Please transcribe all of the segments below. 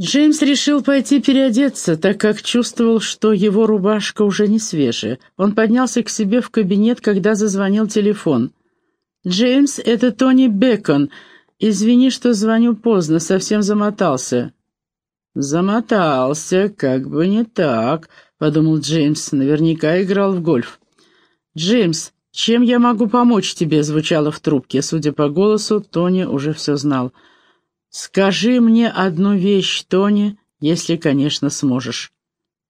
Джеймс решил пойти переодеться, так как чувствовал, что его рубашка уже не свежая. Он поднялся к себе в кабинет, когда зазвонил телефон. «Джеймс, это Тони Бекон. Извини, что звоню поздно, совсем замотался». «Замотался, как бы не так», — подумал Джеймс. Наверняка играл в гольф. «Джеймс, чем я могу помочь тебе?» — звучало в трубке. Судя по голосу, Тони уже все знал. «Скажи мне одну вещь, Тони, если, конечно, сможешь».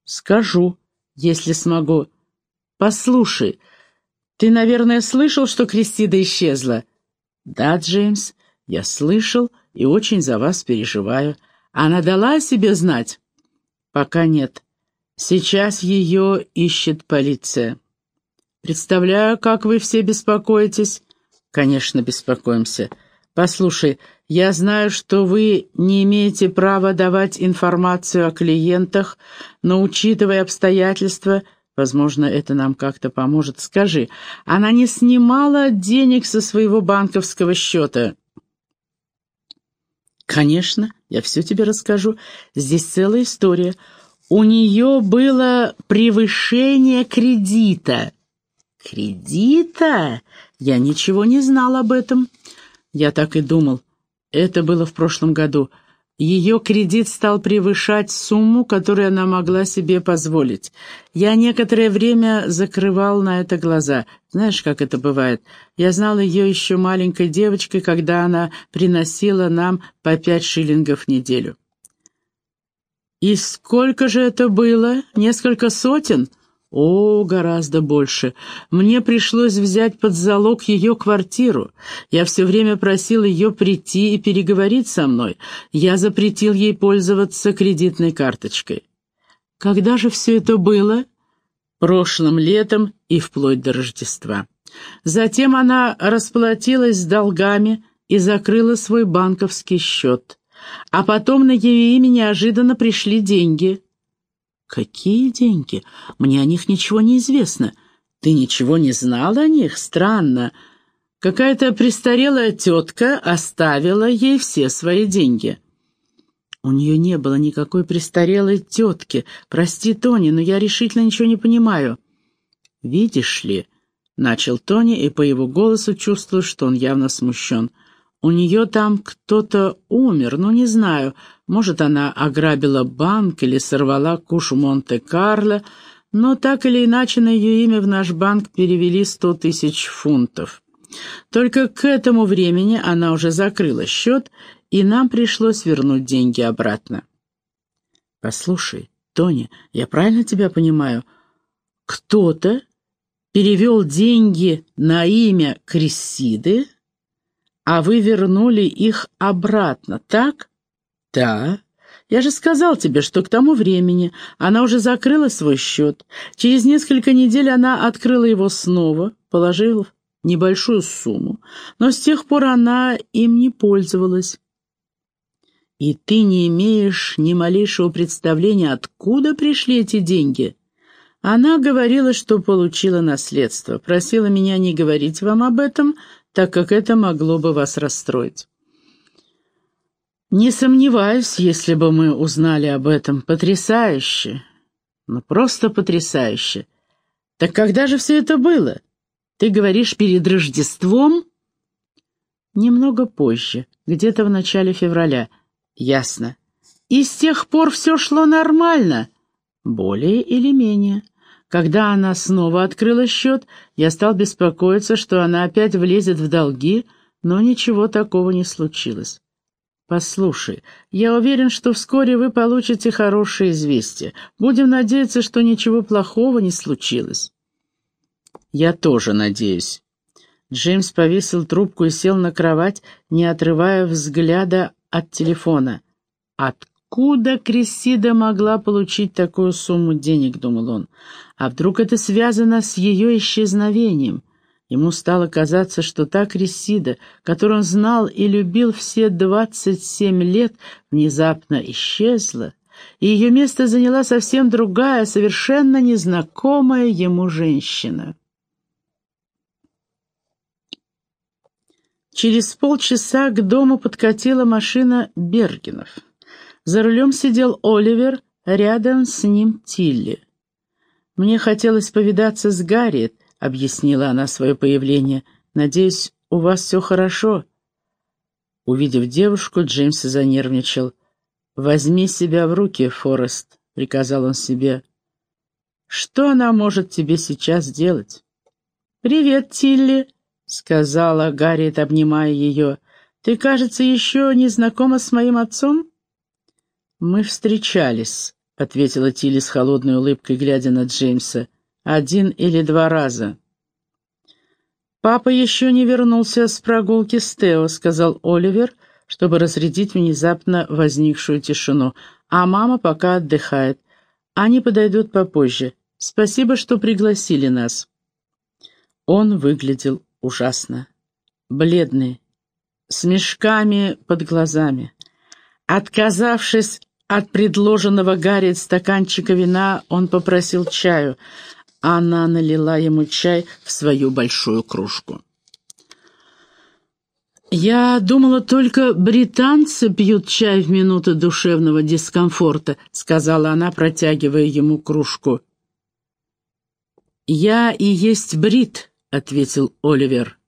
«Скажу, если смогу». «Послушай, ты, наверное, слышал, что Кристида исчезла?» «Да, Джеймс, я слышал и очень за вас переживаю. Она дала о себе знать?» «Пока нет. Сейчас ее ищет полиция». «Представляю, как вы все беспокоитесь». «Конечно, беспокоимся. Послушай, я знаю, что вы не имеете права давать информацию о клиентах, но, учитывая обстоятельства, возможно, это нам как-то поможет. Скажи, она не снимала денег со своего банковского счета?» «Конечно, я все тебе расскажу. Здесь целая история. У нее было превышение кредита». «Кредита? Я ничего не знал об этом». «Я так и думал. Это было в прошлом году. Ее кредит стал превышать сумму, которую она могла себе позволить. Я некоторое время закрывал на это глаза. Знаешь, как это бывает? Я знал ее еще маленькой девочкой, когда она приносила нам по пять шиллингов в неделю. «И сколько же это было? Несколько сотен?» О, гораздо больше. Мне пришлось взять под залог ее квартиру. Я все время просил ее прийти и переговорить со мной. Я запретил ей пользоваться кредитной карточкой. Когда же все это было? Прошлым летом и вплоть до Рождества. Затем она расплатилась с долгами и закрыла свой банковский счет. А потом на ее имя неожиданно пришли деньги — «Какие деньги? Мне о них ничего не известно. Ты ничего не знал о них? Странно. Какая-то престарелая тетка оставила ей все свои деньги». «У нее не было никакой престарелой тетки. Прости, Тони, но я решительно ничего не понимаю». «Видишь ли...» — начал Тони, и по его голосу чувствую, что он явно смущен — у нее там кто-то умер, ну не знаю, может, она ограбила банк или сорвала куш Монте-Карло, но так или иначе на ее имя в наш банк перевели сто тысяч фунтов. Только к этому времени она уже закрыла счет, и нам пришлось вернуть деньги обратно. «Послушай, Тони, я правильно тебя понимаю? Кто-то перевел деньги на имя Крессиды?» «А вы вернули их обратно, так?» «Да. Я же сказал тебе, что к тому времени она уже закрыла свой счет. Через несколько недель она открыла его снова, положила небольшую сумму, но с тех пор она им не пользовалась. И ты не имеешь ни малейшего представления, откуда пришли эти деньги?» Она говорила, что получила наследство, просила меня не говорить вам об этом, так как это могло бы вас расстроить. Не сомневаюсь, если бы мы узнали об этом. Потрясающе. Ну, просто потрясающе. Так когда же все это было? Ты говоришь, перед Рождеством? Немного позже, где-то в начале февраля. Ясно. И с тех пор все шло нормально? Более или менее. Когда она снова открыла счет, я стал беспокоиться, что она опять влезет в долги, но ничего такого не случилось. «Послушай, я уверен, что вскоре вы получите хорошее известие. Будем надеяться, что ничего плохого не случилось». «Я тоже надеюсь». Джеймс повесил трубку и сел на кровать, не отрывая взгляда от телефона. «Откуда?» Крессида могла получить такую сумму денег, думал он. А вдруг это связано с ее исчезновением? Ему стало казаться, что та Крессида, которую он знал и любил все двадцать семь лет, внезапно исчезла, и ее место заняла совсем другая, совершенно незнакомая ему женщина. Через полчаса к дому подкатила машина Бергенов. За рулем сидел Оливер, рядом с ним Тилли. «Мне хотелось повидаться с Гарриет», — объяснила она свое появление. «Надеюсь, у вас все хорошо?» Увидев девушку, Джеймс занервничал. «Возьми себя в руки, Форест», — приказал он себе. «Что она может тебе сейчас сделать?» «Привет, Тилли», — сказала Гарриет, обнимая ее. «Ты, кажется, еще не знакома с моим отцом?» «Мы встречались», — ответила Тилли с холодной улыбкой, глядя на Джеймса. «Один или два раза». «Папа еще не вернулся с прогулки с Тео», — сказал Оливер, чтобы разрядить внезапно возникшую тишину. «А мама пока отдыхает. Они подойдут попозже. Спасибо, что пригласили нас». Он выглядел ужасно. Бледный, с мешками под глазами. Отказавшись от предложенного Гарри стаканчика вина, он попросил чаю. Она налила ему чай в свою большую кружку. «Я думала, только британцы пьют чай в минуты душевного дискомфорта», — сказала она, протягивая ему кружку. «Я и есть брит», — ответил Оливер.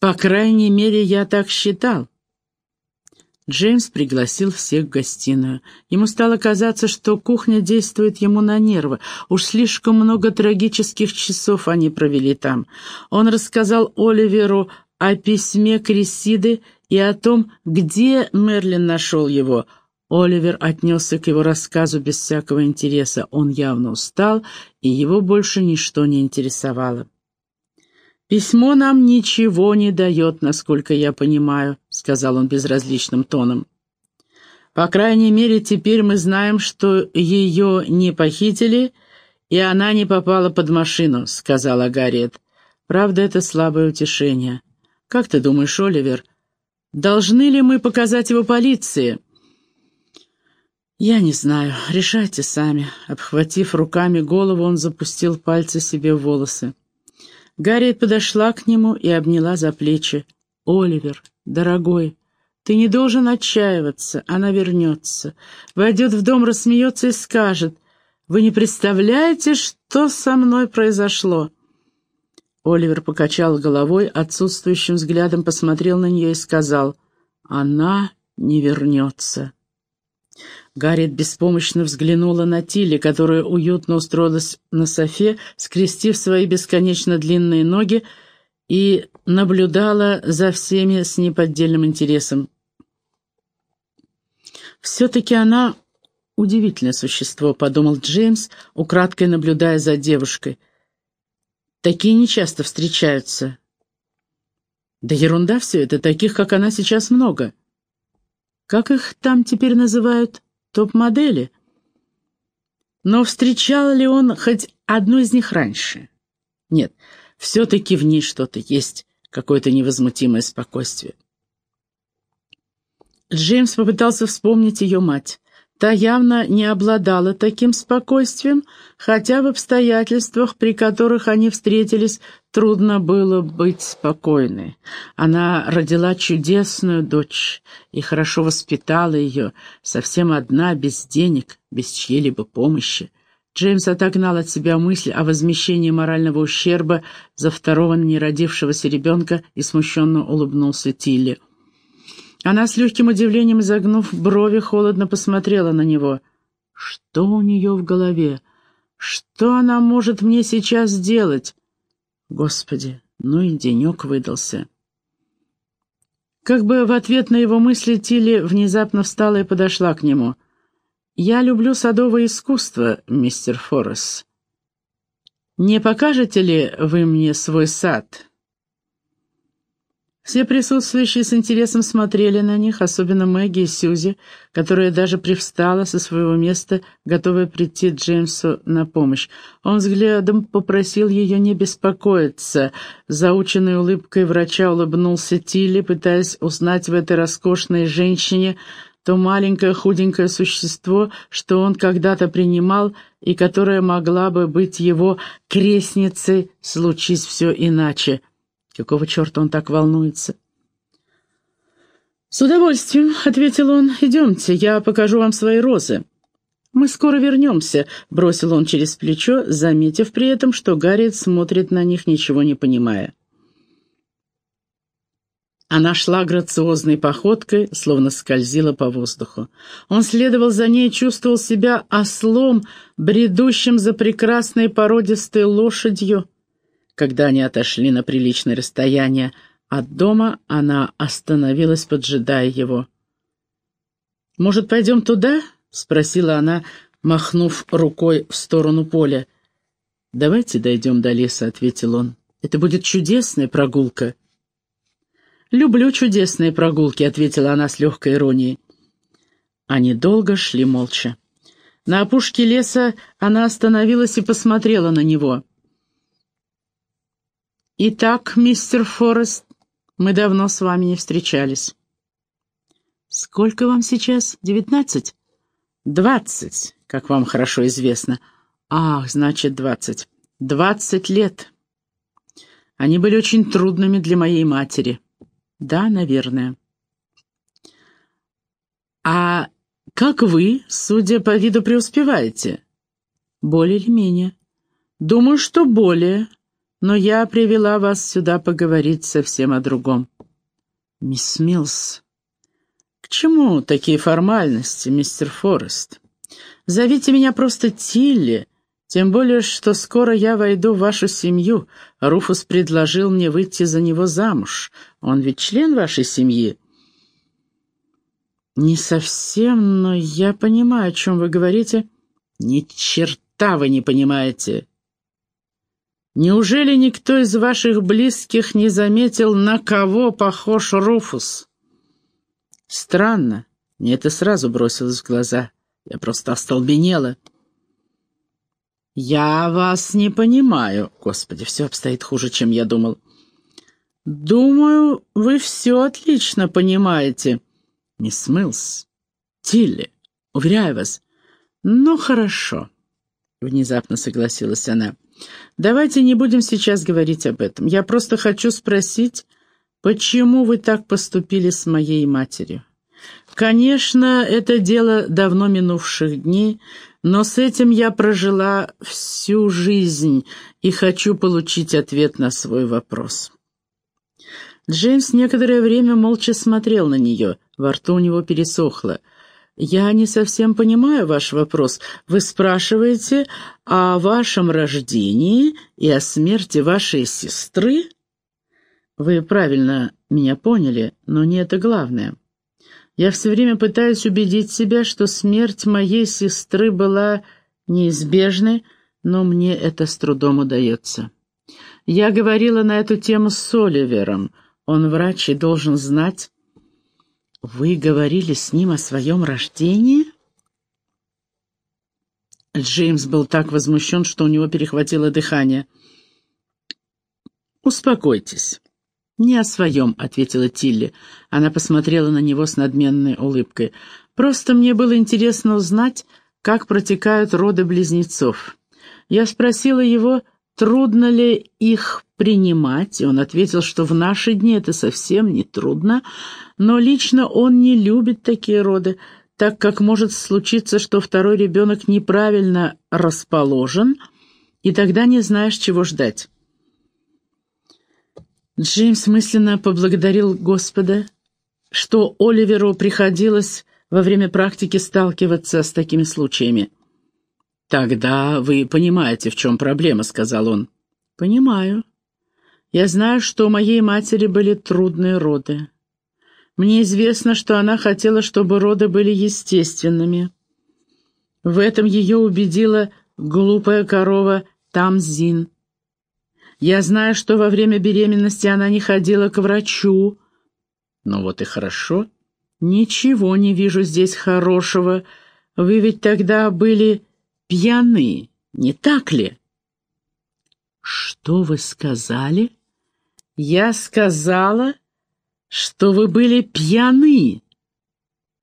«По крайней мере, я так считал». Джеймс пригласил всех в гостиную. Ему стало казаться, что кухня действует ему на нервы. Уж слишком много трагических часов они провели там. Он рассказал Оливеру о письме Крисиды и о том, где Мерлин нашел его. Оливер отнесся к его рассказу без всякого интереса. Он явно устал, и его больше ничто не интересовало. «Письмо нам ничего не дает, насколько я понимаю», — сказал он безразличным тоном. «По крайней мере, теперь мы знаем, что ее не похитили, и она не попала под машину», — сказала Гарриет. «Правда, это слабое утешение. Как ты думаешь, Оливер, должны ли мы показать его полиции?» «Я не знаю. Решайте сами». Обхватив руками голову, он запустил пальцы себе в волосы. Гарриет подошла к нему и обняла за плечи. «Оливер, дорогой, ты не должен отчаиваться, она вернется. Войдет в дом, рассмеется и скажет, «Вы не представляете, что со мной произошло?» Оливер покачал головой, отсутствующим взглядом посмотрел на нее и сказал, «Она не вернется». Гарриет беспомощно взглянула на Тилли, которая уютно устроилась на софе, скрестив свои бесконечно длинные ноги, и наблюдала за всеми с неподдельным интересом. «Все-таки она удивительное существо», — подумал Джеймс, украдкой наблюдая за девушкой. «Такие нечасто встречаются». «Да ерунда все это, таких, как она, сейчас много». «Как их там теперь называют?» Топ-модели. Но встречал ли он хоть одну из них раньше? Нет, все-таки в ней что-то есть, какое-то невозмутимое спокойствие. Джеймс попытался вспомнить ее мать. Та явно не обладала таким спокойствием, хотя в обстоятельствах, при которых они встретились, трудно было быть спокойной. Она родила чудесную дочь и хорошо воспитала ее, совсем одна, без денег, без чьей-либо помощи. Джеймс отогнал от себя мысль о возмещении морального ущерба за второго неродившегося ребенка и смущенно улыбнулся Тилли. Она с легким удивлением, изогнув брови, холодно посмотрела на него. «Что у нее в голове? Что она может мне сейчас сделать?» «Господи, ну и денек выдался». Как бы в ответ на его мысли Тилли внезапно встала и подошла к нему. «Я люблю садовое искусство, мистер Форрес. Не покажете ли вы мне свой сад?» Все присутствующие с интересом смотрели на них, особенно Мэгги и Сьюзи, которая даже привстала со своего места, готовая прийти Джеймсу на помощь. Он взглядом попросил ее не беспокоиться. Заученной улыбкой врача улыбнулся Тилли, пытаясь узнать в этой роскошной женщине то маленькое худенькое существо, что он когда-то принимал и которое могла бы быть его крестницей, случись все иначе. Какого черта он так волнуется? «С удовольствием», — ответил он. «Идемте, я покажу вам свои розы». «Мы скоро вернемся», — бросил он через плечо, заметив при этом, что Гарриет смотрит на них, ничего не понимая. Она шла грациозной походкой, словно скользила по воздуху. Он следовал за ней и чувствовал себя ослом, бредущим за прекрасной породистой лошадью. Когда они отошли на приличное расстояние от дома, она остановилась, поджидая его. «Может, пойдем туда?» — спросила она, махнув рукой в сторону поля. «Давайте дойдем до леса», — ответил он. «Это будет чудесная прогулка». «Люблю чудесные прогулки», — ответила она с легкой иронией. Они долго шли молча. На опушке леса она остановилась и посмотрела на него. «Итак, мистер Форест, мы давно с вами не встречались». «Сколько вам сейчас? Девятнадцать?» «Двадцать, как вам хорошо известно». «Ах, значит, двадцать. Двадцать лет. Они были очень трудными для моей матери». Да, наверное. А как вы, судя по виду, преуспеваете? Более или менее. Думаю, что более, но я привела вас сюда поговорить совсем о другом. Мисс Милс, к чему такие формальности, мистер Форест? Зовите меня просто Тилли, тем более, что скоро я войду в вашу семью. Руфус предложил мне выйти за него замуж. Он ведь член вашей семьи?» «Не совсем, но я понимаю, о чем вы говорите». «Ни черта вы не понимаете!» «Неужели никто из ваших близких не заметил, на кого похож Руфус?» «Странно. Мне это сразу бросилось в глаза. Я просто остолбенела». «Я вас не понимаю. Господи, все обстоит хуже, чем я думал». «Думаю, вы все отлично понимаете». «Мисс Милс, Тилли, уверяю вас». «Ну, хорошо», — внезапно согласилась она. «Давайте не будем сейчас говорить об этом. Я просто хочу спросить, почему вы так поступили с моей матерью?» «Конечно, это дело давно минувших дней, но с этим я прожила всю жизнь и хочу получить ответ на свой вопрос. Джеймс некоторое время молча смотрел на нее, во рту у него пересохло. «Я не совсем понимаю ваш вопрос. Вы спрашиваете о вашем рождении и о смерти вашей сестры?» «Вы правильно меня поняли, но не это главное». Я все время пытаюсь убедить себя, что смерть моей сестры была неизбежной, но мне это с трудом удается. Я говорила на эту тему с Соливером. Он врач и должен знать. Вы говорили с ним о своем рождении? Джеймс был так возмущен, что у него перехватило дыхание. «Успокойтесь. «Не о своем», — ответила Тилли. Она посмотрела на него с надменной улыбкой. «Просто мне было интересно узнать, как протекают роды близнецов. Я спросила его, трудно ли их принимать, он ответил, что в наши дни это совсем не трудно, но лично он не любит такие роды, так как может случиться, что второй ребенок неправильно расположен, и тогда не знаешь, чего ждать. Джеймс мысленно поблагодарил Господа, что Оливеру приходилось во время практики сталкиваться с такими случаями. «Тогда вы понимаете, в чем проблема», — сказал он. «Понимаю. Я знаю, что у моей матери были трудные роды. Мне известно, что она хотела, чтобы роды были естественными. В этом ее убедила глупая корова Тамзин. Я знаю, что во время беременности она не ходила к врачу. Ну вот и хорошо. Ничего не вижу здесь хорошего. Вы ведь тогда были пьяны, не так ли? Что вы сказали? Я сказала, что вы были пьяны.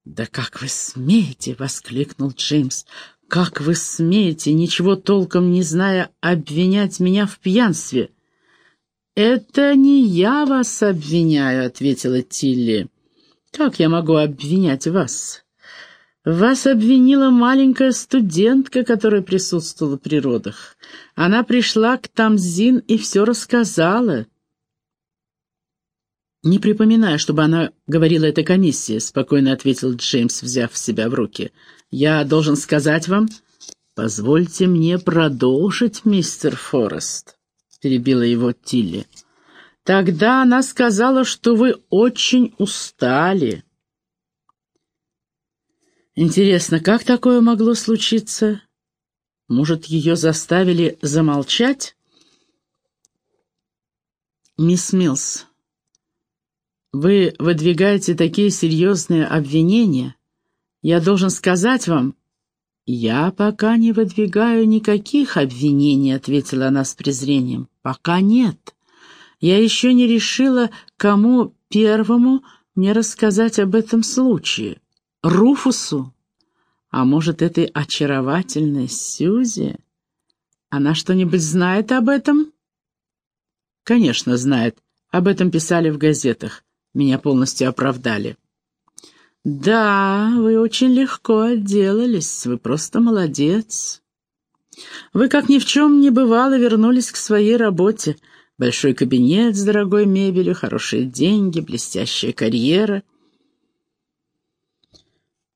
«Да как вы смеете!» — воскликнул Джеймс. «Как вы смеете, ничего толком не зная, обвинять меня в пьянстве?» «Это не я вас обвиняю», — ответила Тилли. Как я могу обвинять вас? Вас обвинила маленькая студентка, которая присутствовала при родах. Она пришла к Тамзин и все рассказала. «Не припоминаю, чтобы она говорила этой комиссии», — спокойно ответил Джеймс, взяв себя в руки. «Я должен сказать вам...» «Позвольте мне продолжить, мистер Форест», — перебила его Тилли. «Тогда она сказала, что вы очень устали». «Интересно, как такое могло случиться? Может, ее заставили замолчать?» «Мисс Милс, вы выдвигаете такие серьезные обвинения. Я должен сказать вам, «Я пока не выдвигаю никаких обвинений», — ответила она с презрением. «Пока нет. Я еще не решила, кому первому мне рассказать об этом случае. Руфусу? А может, этой очаровательной Сьюзи? Она что-нибудь знает об этом?» «Конечно, знает. Об этом писали в газетах. Меня полностью оправдали». «Да, вы очень легко отделались, вы просто молодец. Вы, как ни в чем не бывало, вернулись к своей работе. Большой кабинет с дорогой мебелью, хорошие деньги, блестящая карьера».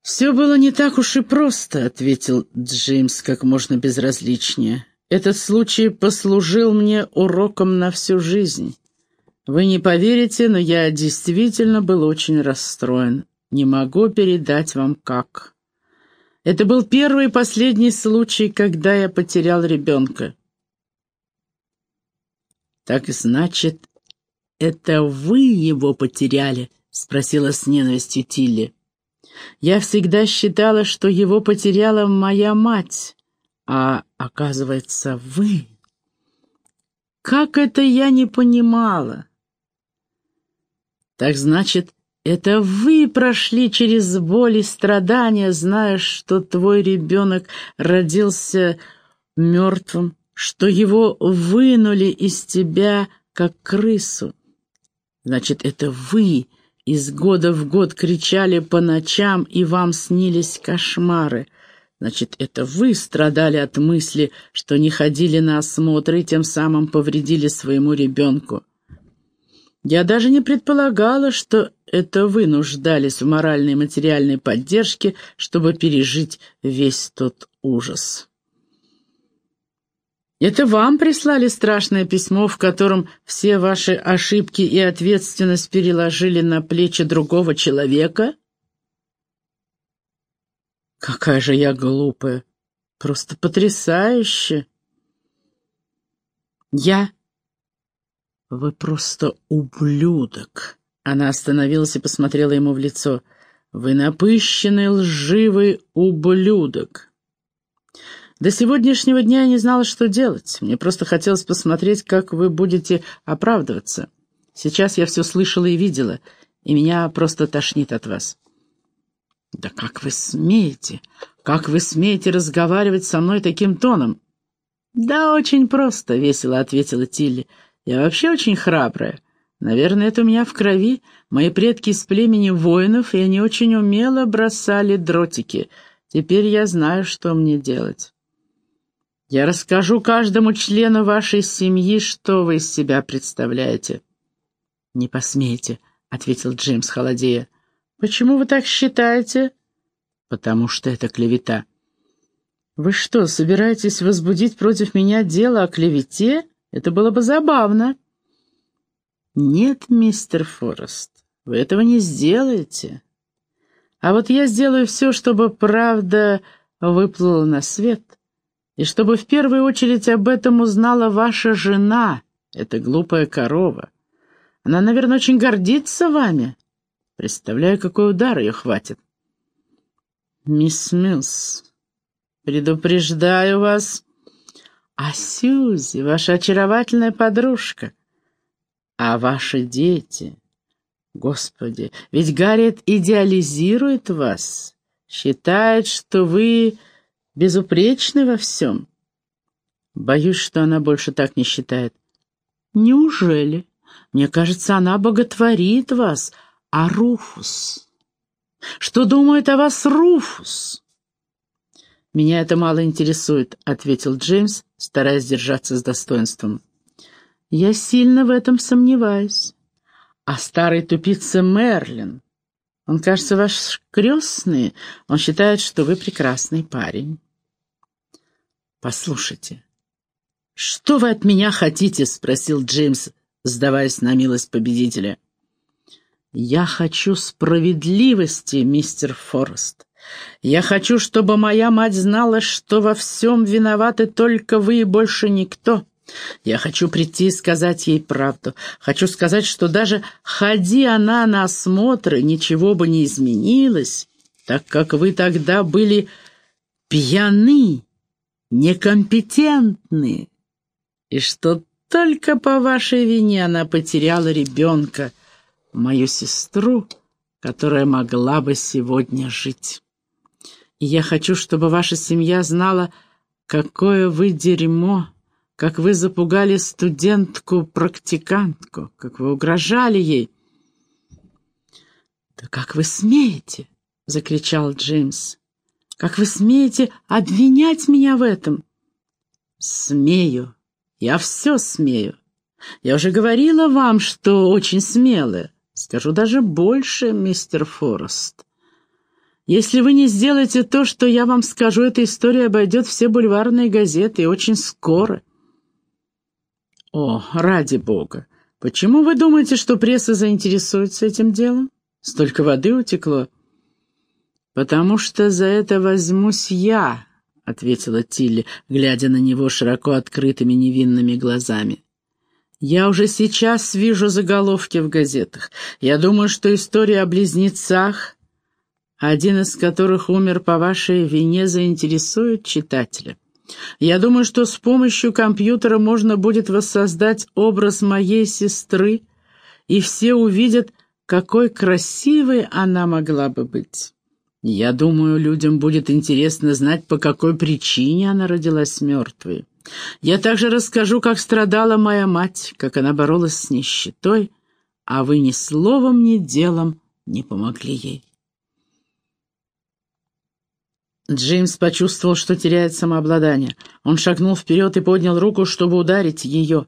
«Все было не так уж и просто», — ответил Джеймс как можно безразличнее. «Этот случай послужил мне уроком на всю жизнь. Вы не поверите, но я действительно был очень расстроен. Не могу передать вам как. Это был первый и последний случай, когда я потерял ребенка. «Так значит, это вы его потеряли?» — спросила с ненавистью Тилли. «Я всегда считала, что его потеряла моя мать, а, оказывается, вы. Как это я не понимала?» «Так значит, это вы прошли через боль и страдания, зная, что твой ребенок родился мертвым, что его вынули из тебя, как крысу. Значит, это вы из года в год кричали по ночам, и вам снились кошмары. Значит, это вы страдали от мысли, что не ходили на осмотры и тем самым повредили своему ребенку. Я даже не предполагала, что это вы нуждались в моральной и материальной поддержке, чтобы пережить весь тот ужас. Это вам прислали страшное письмо, в котором все ваши ошибки и ответственность переложили на плечи другого человека? Какая же я глупая! Просто потрясающе! Я «Вы просто ублюдок!» Она остановилась и посмотрела ему в лицо. «Вы напыщенный, лживый ублюдок!» До сегодняшнего дня я не знала, что делать. Мне просто хотелось посмотреть, как вы будете оправдываться. Сейчас я все слышала и видела, и меня просто тошнит от вас. «Да как вы смеете? Как вы смеете разговаривать со мной таким тоном?» «Да очень просто», — весело ответила Тилли. Я вообще очень храбрая. Наверное, это у меня в крови. Мои предки из племени воинов, и они очень умело бросали дротики. Теперь я знаю, что мне делать. Я расскажу каждому члену вашей семьи, что вы из себя представляете. «Не посмеете», — ответил Джеймс холодея. «Почему вы так считаете?» «Потому что это клевета». «Вы что, собираетесь возбудить против меня дело о клевете?» Это было бы забавно. Нет, мистер Форест, вы этого не сделаете. А вот я сделаю все, чтобы правда выплыла на свет, и чтобы в первую очередь об этом узнала ваша жена, эта глупая корова. Она, наверное, очень гордится вами. Представляю, какой удар ее хватит. Мисс Милс, предупреждаю вас, а Сьюзи, ваша очаровательная подружка. А ваши дети... Господи, ведь Гарриет идеализирует вас, считает, что вы безупречны во всем. Боюсь, что она больше так не считает. Неужели? Мне кажется, она боготворит вас, А Руфус? Что думает о вас Руфус?» «Меня это мало интересует», — ответил Джеймс, стараясь держаться с достоинством. «Я сильно в этом сомневаюсь. А старый тупица Мерлин, он, кажется, ваш крестный, он считает, что вы прекрасный парень». «Послушайте, что вы от меня хотите?» — спросил Джеймс, сдаваясь на милость победителя. «Я хочу справедливости, мистер Форест. Я хочу, чтобы моя мать знала, что во всем виноваты только вы и больше никто. Я хочу прийти и сказать ей правду. Хочу сказать, что даже ходи она на осмотры, ничего бы не изменилось, так как вы тогда были пьяны, некомпетентны, и что только по вашей вине она потеряла ребенка, мою сестру, которая могла бы сегодня жить. И я хочу, чтобы ваша семья знала, какое вы дерьмо, как вы запугали студентку-практикантку, как вы угрожали ей. «Да как вы смеете?» — закричал Джеймс. «Как вы смеете обвинять меня в этом?» «Смею. Я все смею. Я уже говорила вам, что очень смелая. Скажу даже больше, мистер Форест. Если вы не сделаете то, что я вам скажу, эта история обойдет все бульварные газеты, очень скоро. О, ради бога! Почему вы думаете, что пресса заинтересуется этим делом? Столько воды утекло. Потому что за это возьмусь я, — ответила Тилли, глядя на него широко открытыми невинными глазами. Я уже сейчас вижу заголовки в газетах. Я думаю, что история о близнецах, один из которых умер по вашей вине, заинтересует читателя. Я думаю, что с помощью компьютера можно будет воссоздать образ моей сестры, и все увидят, какой красивой она могла бы быть. Я думаю, людям будет интересно знать, по какой причине она родилась мертвой. Я также расскажу, как страдала моя мать, как она боролась с нищетой, а вы ни словом, ни делом не помогли ей. Джеймс почувствовал, что теряет самообладание. Он шагнул вперед и поднял руку, чтобы ударить ее.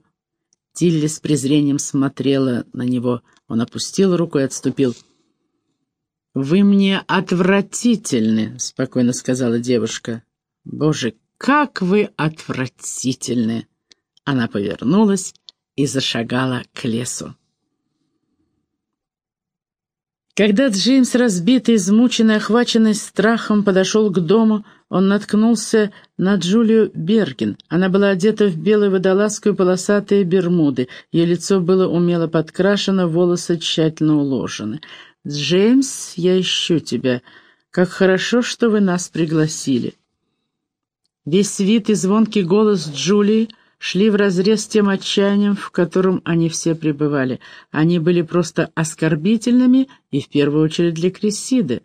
Тилли с презрением смотрела на него. Он опустил руку и отступил. «Вы мне отвратительны», — спокойно сказала девушка. «Боже, как вы отвратительны!» Она повернулась и зашагала к лесу. Когда Джеймс, разбитый, измученный, охваченный страхом, подошел к дому, он наткнулся на Джулию Берген. Она была одета в белую водолазку и полосатые бермуды. Ее лицо было умело подкрашено, волосы тщательно уложены. «Джеймс, я ищу тебя. Как хорошо, что вы нас пригласили». Весь вид и звонкий голос Джулии шли вразрез с тем отчаянием, в котором они все пребывали. Они были просто оскорбительными и в первую очередь для Крессиды.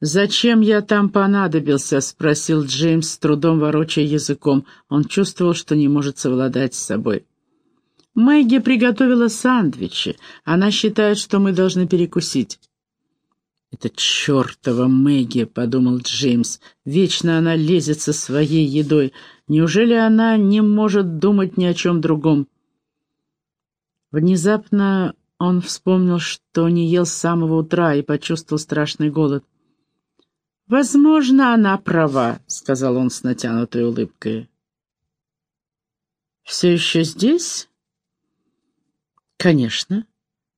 «Зачем я там понадобился?» — спросил Джеймс, с трудом ворочая языком. Он чувствовал, что не может совладать с собой. «Мэгги приготовила сандвичи. Она считает, что мы должны перекусить». «Это чертова Мэгги», — подумал Джеймс. «Вечно она лезет со своей едой. Неужели она не может думать ни о чем другом?» Внезапно он вспомнил, что не ел с самого утра и почувствовал страшный голод. «Возможно, она права», — сказал он с натянутой улыбкой. «Все еще здесь?» «Конечно.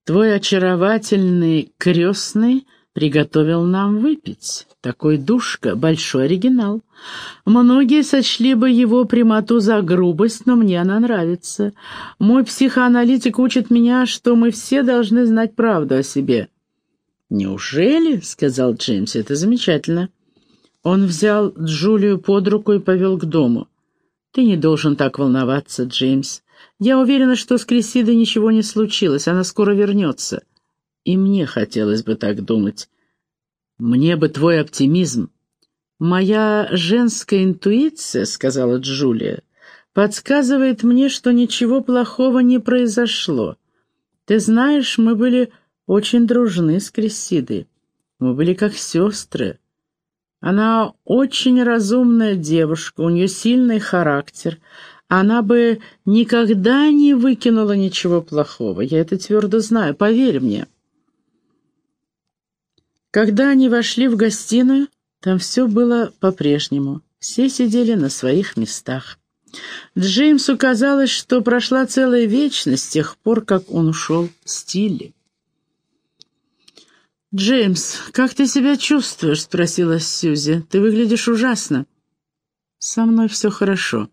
Твой очаровательный крестный...» приготовил нам выпить. Такой душка, большой оригинал. Многие сочли бы его прямоту за грубость, но мне она нравится. Мой психоаналитик учит меня, что мы все должны знать правду о себе». «Неужели?» — сказал Джеймс. «Это замечательно». Он взял Джулию под руку и повел к дому. «Ты не должен так волноваться, Джеймс. Я уверена, что с Крисидой ничего не случилось, она скоро вернется». И мне хотелось бы так думать. Мне бы твой оптимизм. Моя женская интуиция, — сказала Джулия, — подсказывает мне, что ничего плохого не произошло. Ты знаешь, мы были очень дружны с Крессидой. Мы были как сестры. Она очень разумная девушка, у нее сильный характер. Она бы никогда не выкинула ничего плохого. Я это твердо знаю, поверь мне. Когда они вошли в гостиную, там все было по-прежнему. Все сидели на своих местах. Джеймсу казалось, что прошла целая вечность с тех пор, как он ушел с Тилли. «Джеймс, как ты себя чувствуешь?» — спросила Сьюзи. «Ты выглядишь ужасно». «Со мной все хорошо».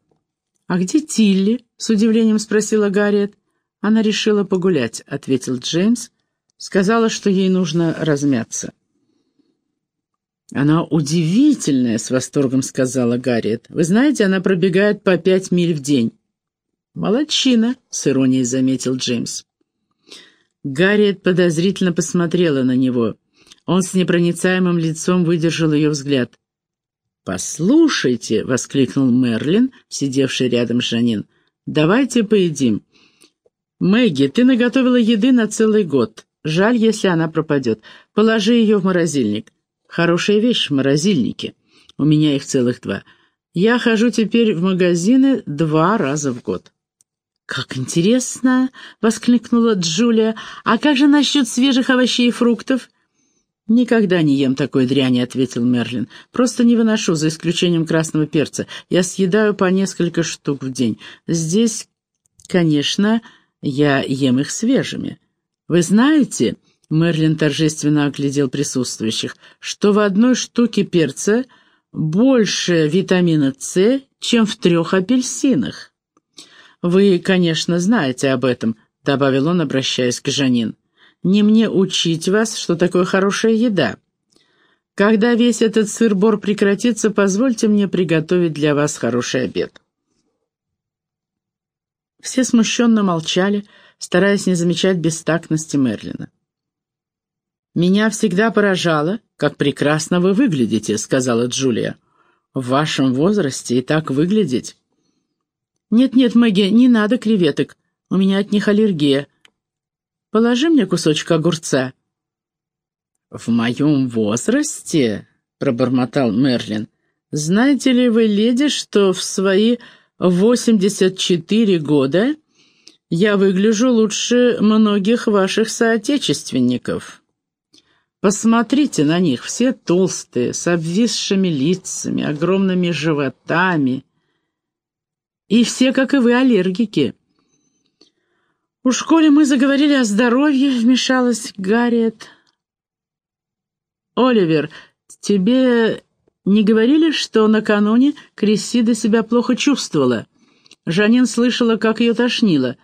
«А где Тилли?» — с удивлением спросила Гарриет. «Она решила погулять», — ответил Джеймс. Сказала, что ей нужно размяться. «Она удивительная», — с восторгом сказала Гарриет. «Вы знаете, она пробегает по пять миль в день». «Молодчина», — с иронией заметил Джеймс. Гарриет подозрительно посмотрела на него. Он с непроницаемым лицом выдержал ее взгляд. «Послушайте», — воскликнул Мерлин, сидевший рядом с Жанин, — «давайте поедим. Мэгги, ты наготовила еды на целый год. Жаль, если она пропадет. Положи ее в морозильник. Хорошая вещь в морозильнике. У меня их целых два. Я хожу теперь в магазины два раза в год». «Как интересно!» — воскликнула Джулия. «А как же насчет свежих овощей и фруктов?» «Никогда не ем такой дряни», — ответил Мерлин. «Просто не выношу, за исключением красного перца. Я съедаю по несколько штук в день. Здесь, конечно, я ем их свежими. Вы знаете...» Мерлин торжественно оглядел присутствующих, что в одной штуке перца больше витамина С, чем в трех апельсинах. «Вы, конечно, знаете об этом», — добавил он, обращаясь к Жанин. «Не мне учить вас, что такое хорошая еда. Когда весь этот сыр-бор прекратится, позвольте мне приготовить для вас хороший обед». Все смущенно молчали, стараясь не замечать бестактности Мерлина. «Меня всегда поражало, как прекрасно вы выглядите», — сказала Джулия. «В вашем возрасте и так выглядеть...» «Нет-нет, Мэгги, не надо креветок. У меня от них аллергия. Положи мне кусочек огурца». «В моем возрасте?» — пробормотал Мерлин. «Знаете ли вы, леди, что в свои восемьдесят четыре года я выгляжу лучше многих ваших соотечественников?» Посмотрите на них, все толстые, с обвисшими лицами, огромными животами. И все, как и вы, аллергики. «У школе мы заговорили о здоровье», — вмешалась Гарриет. «Оливер, тебе не говорили, что накануне Крессида себя плохо чувствовала?» Жанин слышала, как ее тошнило.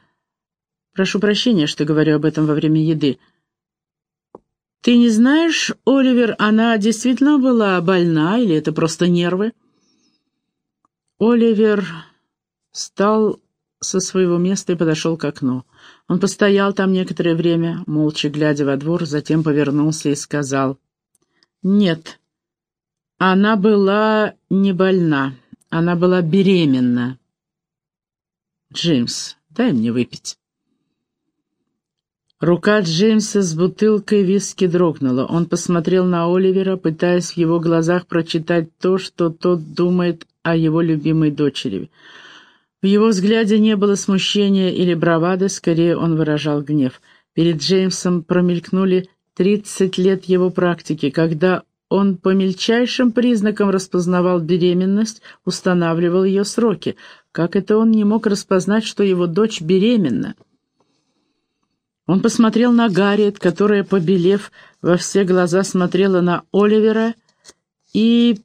«Прошу прощения, что говорю об этом во время еды». «Ты не знаешь, Оливер, она действительно была больна или это просто нервы?» Оливер встал со своего места и подошел к окну. Он постоял там некоторое время, молча глядя во двор, затем повернулся и сказал, «Нет, она была не больна, она была беременна». «Джеймс, дай мне выпить». Рука Джеймса с бутылкой виски дрогнула. Он посмотрел на Оливера, пытаясь в его глазах прочитать то, что тот думает о его любимой дочери. В его взгляде не было смущения или бравады, скорее он выражал гнев. Перед Джеймсом промелькнули тридцать лет его практики, когда он по мельчайшим признакам распознавал беременность, устанавливал ее сроки. Как это он не мог распознать, что его дочь беременна? Он посмотрел на Гарриет, которая, побелев во все глаза, смотрела на Оливера и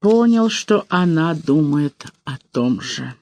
понял, что она думает о том же.